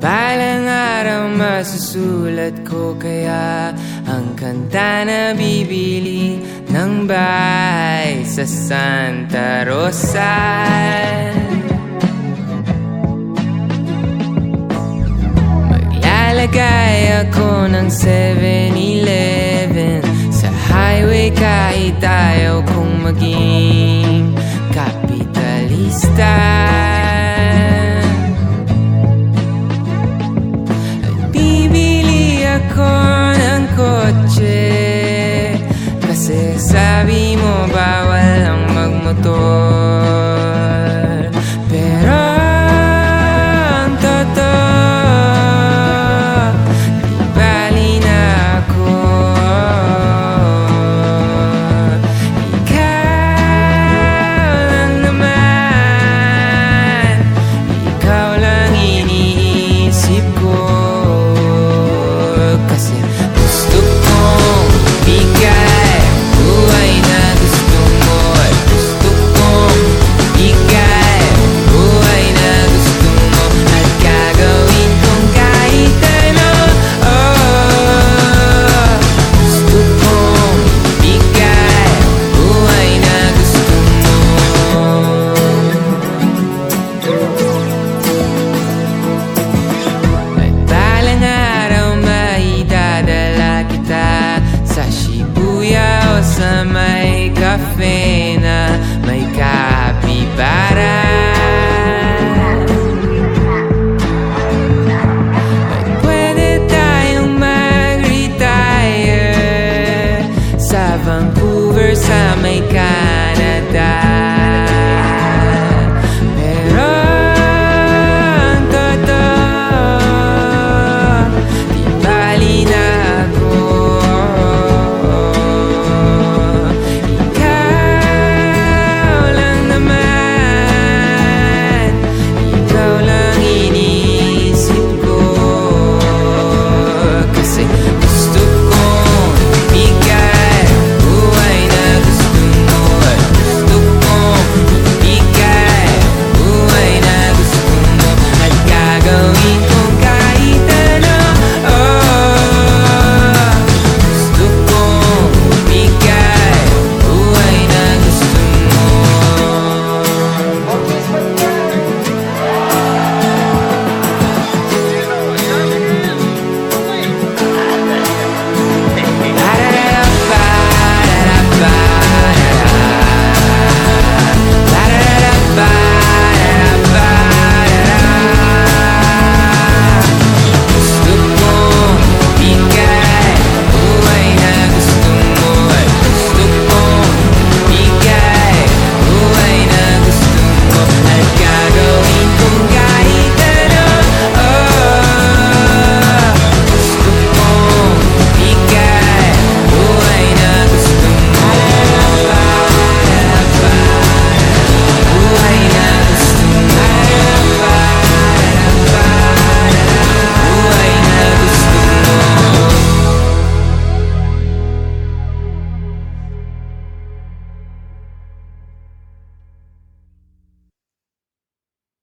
Balang araw masusulat ko kaya Ang kanta na bibili ng bahay sa Santa Rosa. Maglalagay ako ng 7-Eleven Sa highway kahit ayaw kong maging blessing. Vancouver, Jamaica.